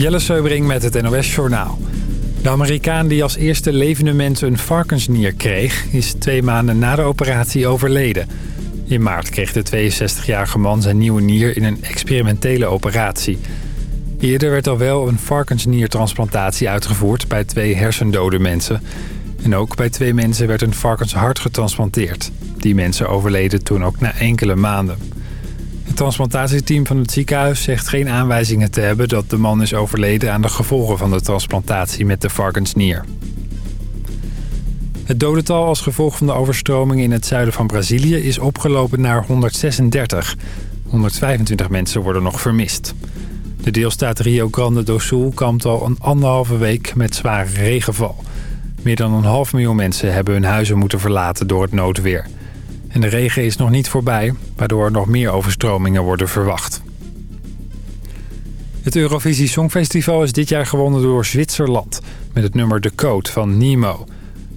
Jelle Seubering met het NOS Journaal. De Amerikaan die als eerste levende mens een varkensnier kreeg... is twee maanden na de operatie overleden. In maart kreeg de 62-jarige man zijn nieuwe nier in een experimentele operatie. Eerder werd al wel een varkensniertransplantatie uitgevoerd... bij twee hersendode mensen. En ook bij twee mensen werd een varkenshart getransplanteerd. Die mensen overleden toen ook na enkele maanden. Het transplantatieteam van het ziekenhuis zegt geen aanwijzingen te hebben... dat de man is overleden aan de gevolgen van de transplantatie met de varkensnier. Het dodental als gevolg van de overstroming in het zuiden van Brazilië... is opgelopen naar 136. 125 mensen worden nog vermist. De deelstaat Rio Grande do Sul kampt al een anderhalve week met zware regenval. Meer dan een half miljoen mensen hebben hun huizen moeten verlaten door het noodweer... En de regen is nog niet voorbij, waardoor nog meer overstromingen worden verwacht. Het Eurovisie Songfestival is dit jaar gewonnen door Zwitserland... met het nummer De Code van Nemo.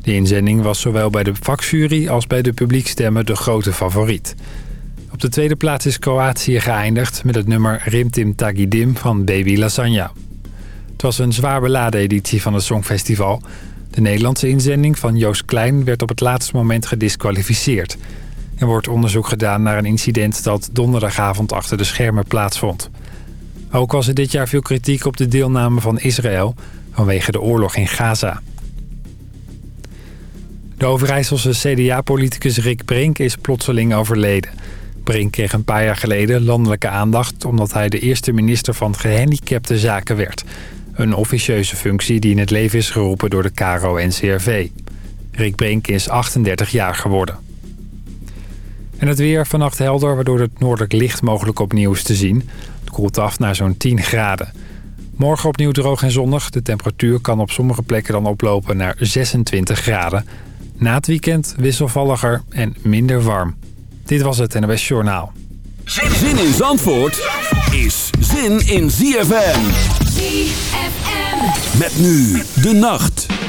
De inzending was zowel bij de vakjury als bij de publiekstemmen de grote favoriet. Op de tweede plaats is Kroatië geëindigd met het nummer Rimtim Tagidim van Baby Lasagna. Het was een zwaar beladen editie van het Songfestival... De Nederlandse inzending van Joost Klein werd op het laatste moment gedisqualificeerd. Er wordt onderzoek gedaan naar een incident dat donderdagavond achter de schermen plaatsvond. Ook was er dit jaar veel kritiek op de deelname van Israël vanwege de oorlog in Gaza. De Overijsselse CDA-politicus Rick Brink is plotseling overleden. Brink kreeg een paar jaar geleden landelijke aandacht... omdat hij de eerste minister van gehandicapte zaken werd. Een officieuze functie die in het leven is geroepen door de KRO-NCRV. Rick Brink is 38 jaar geworden. En het weer vannacht helder, waardoor het noordelijk licht mogelijk opnieuw is te zien. Het koelt af naar zo'n 10 graden. Morgen opnieuw droog en zonnig. De temperatuur kan op sommige plekken dan oplopen naar 26 graden. Na het weekend wisselvalliger en minder warm. Dit was het NOS Journaal. Zin in Zandvoort is zin in ZFM. ZFM. Met nu de nacht.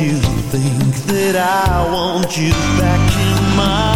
You think that I want you back in my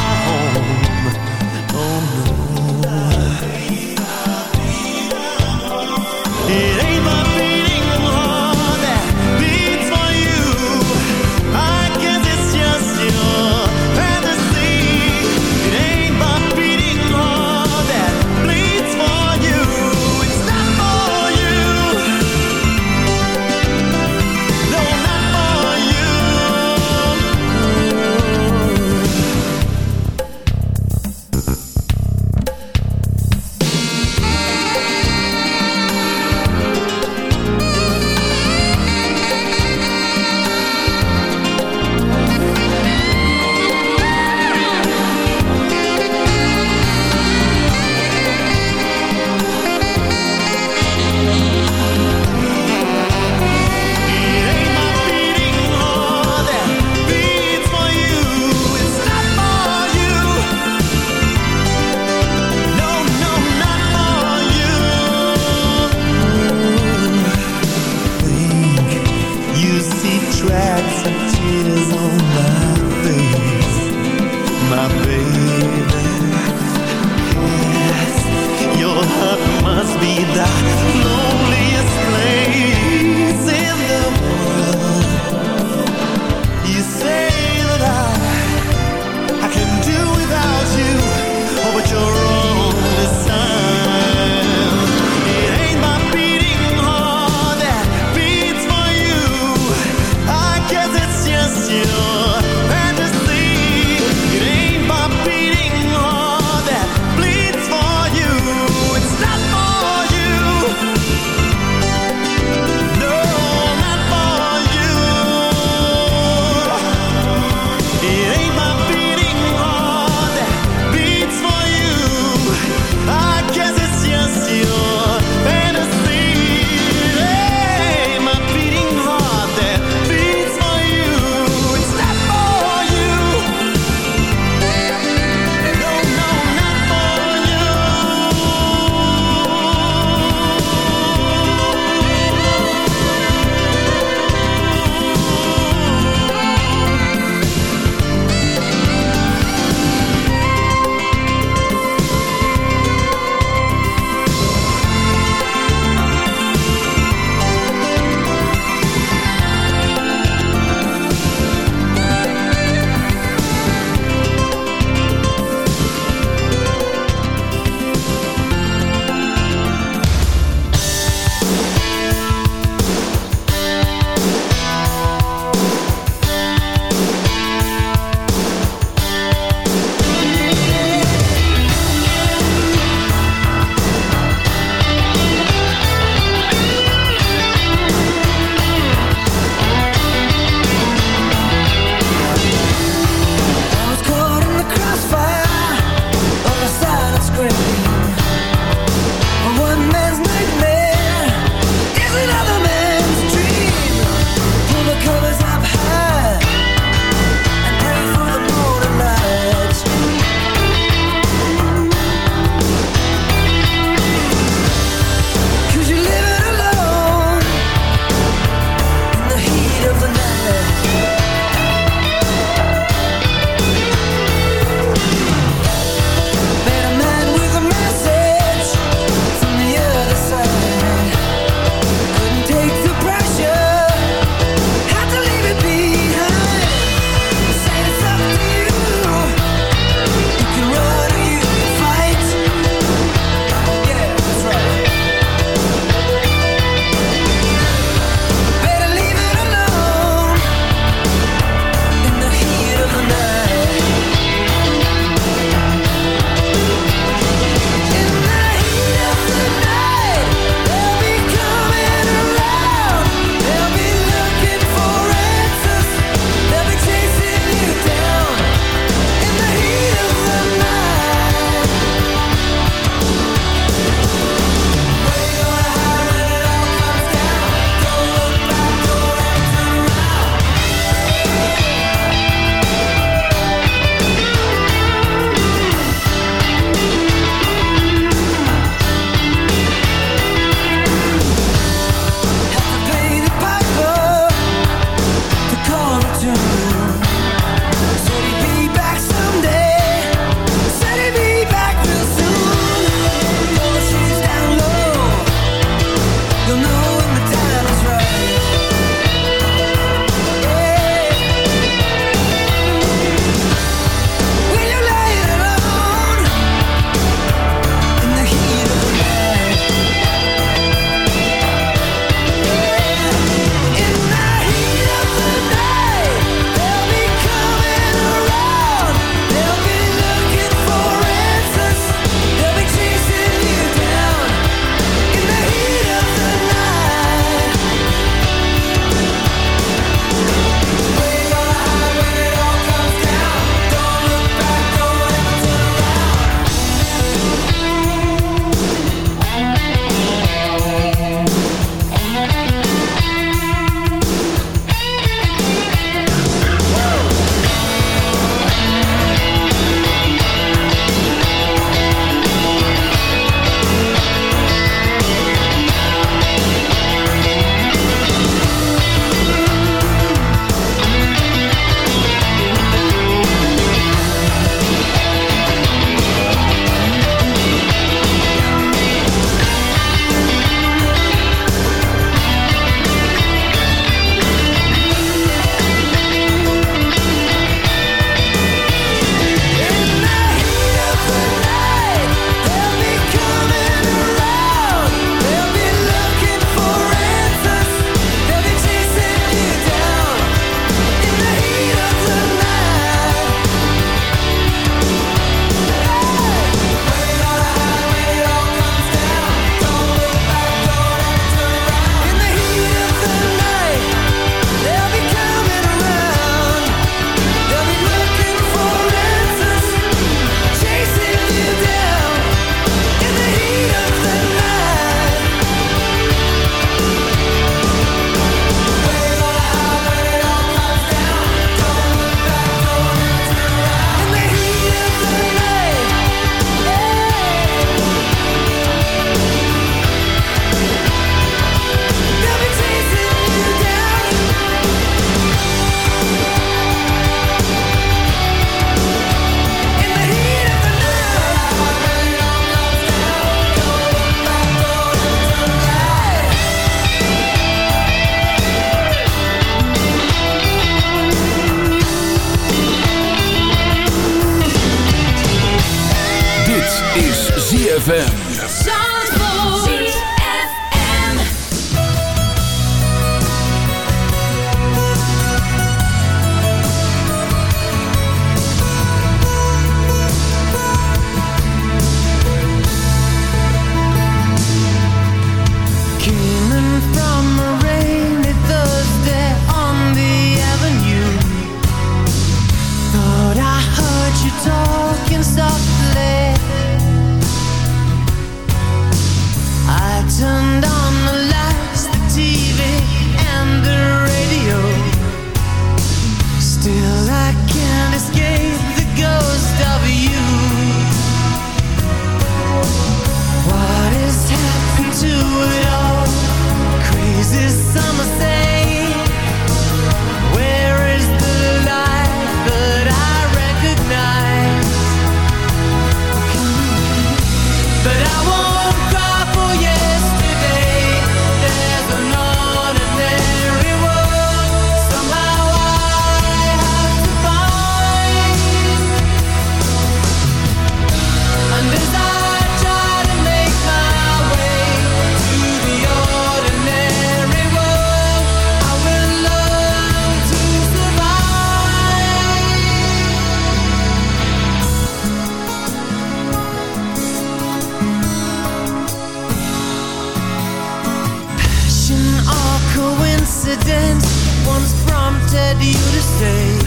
confidence once prompted you to say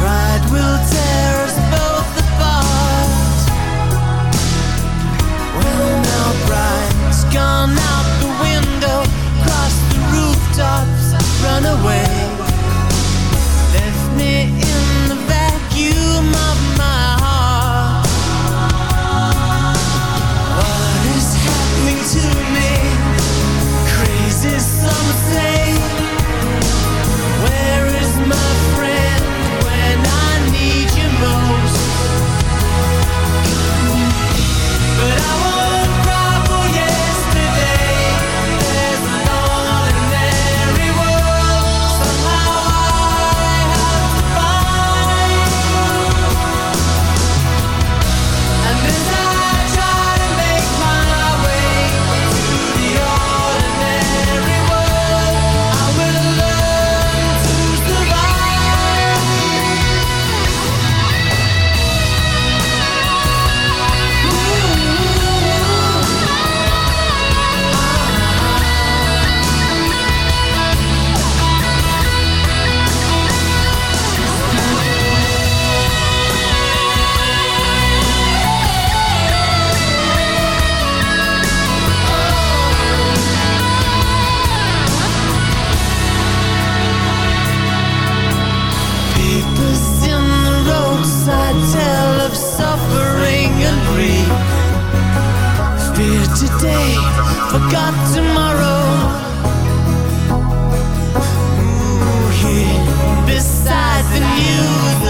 Pride will tear us both apart. Well now pride's gone out the window. Cross the rooftops, run away. you.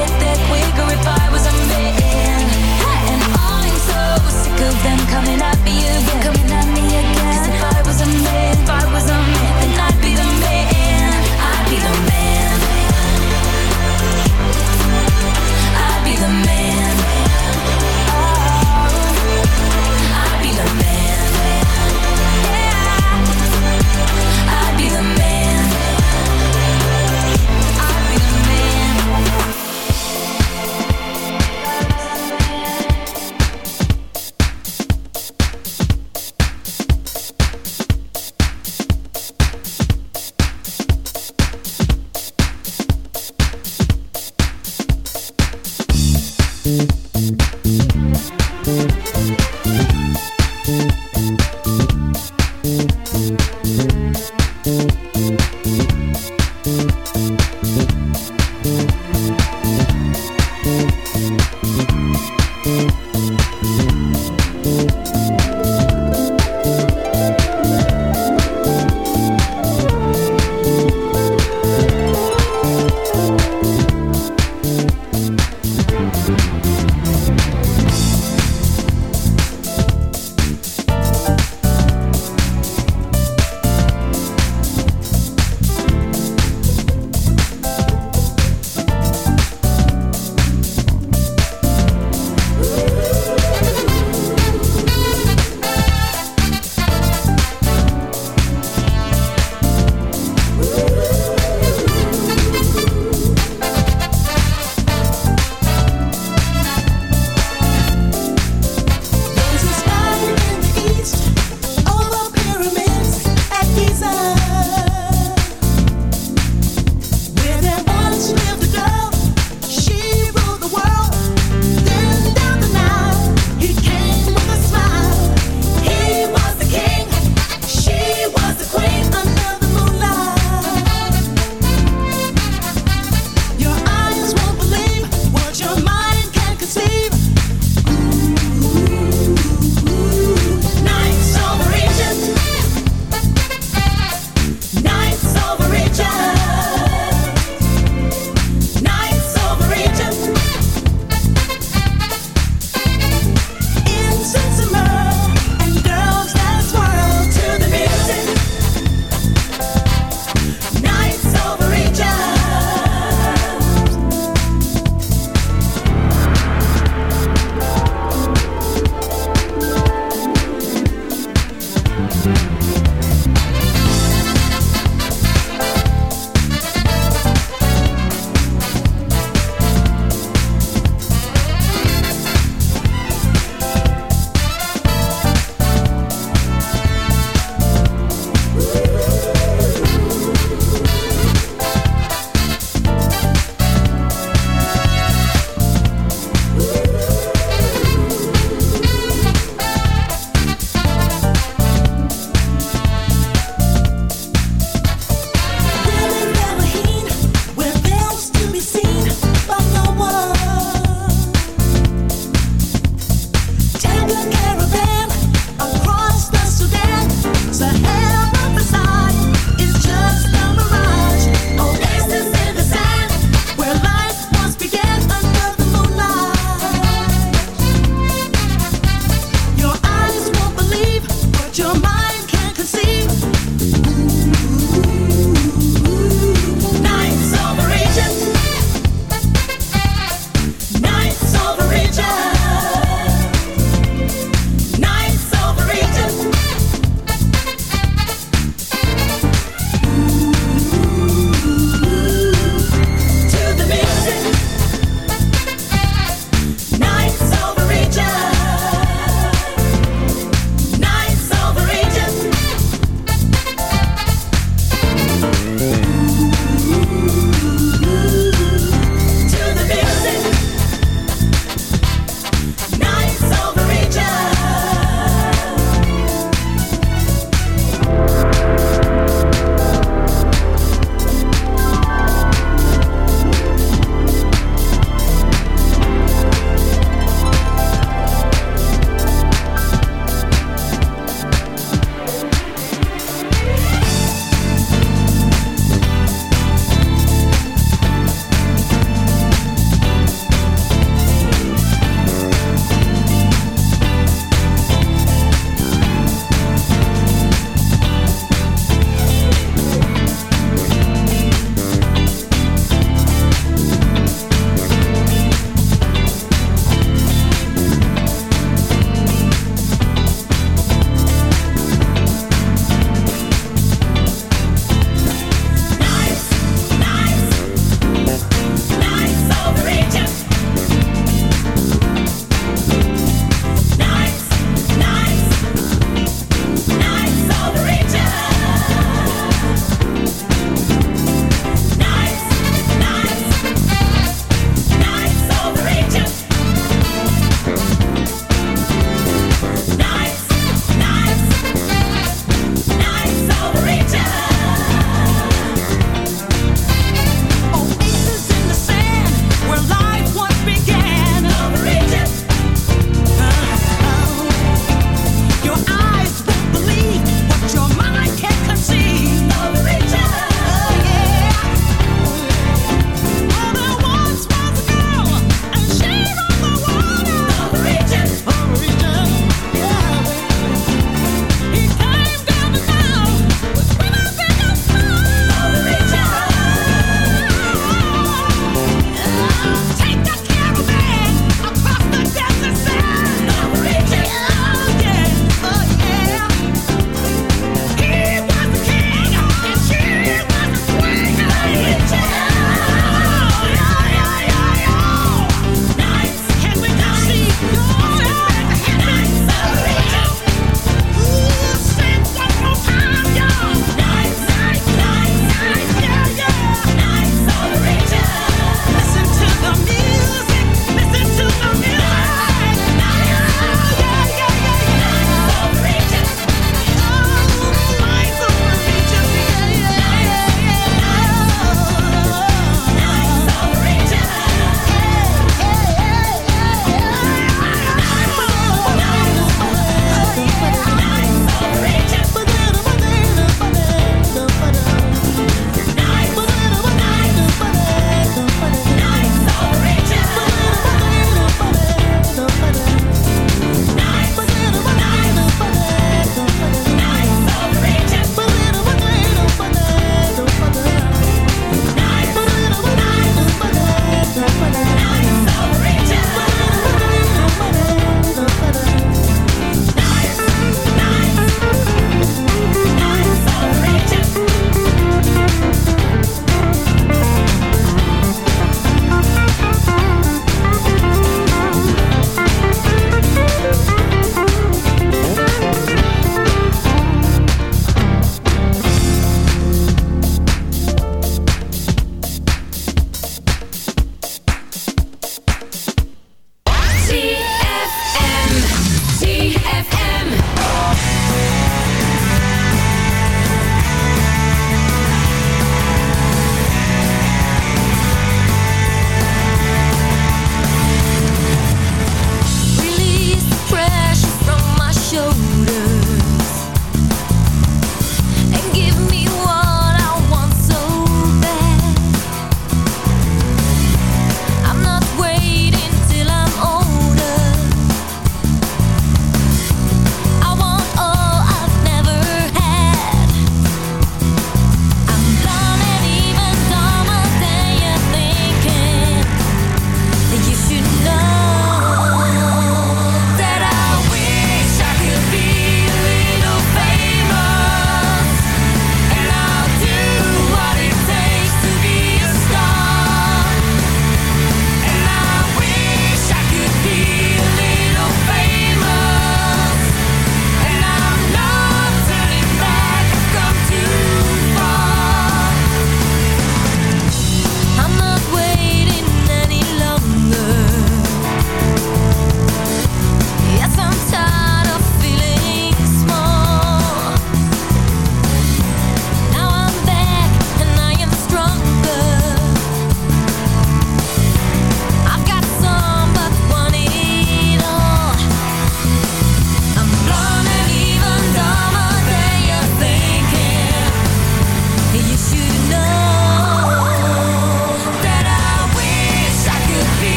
get there quicker if I was a man. And I'm so sick of them coming at me again,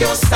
your side.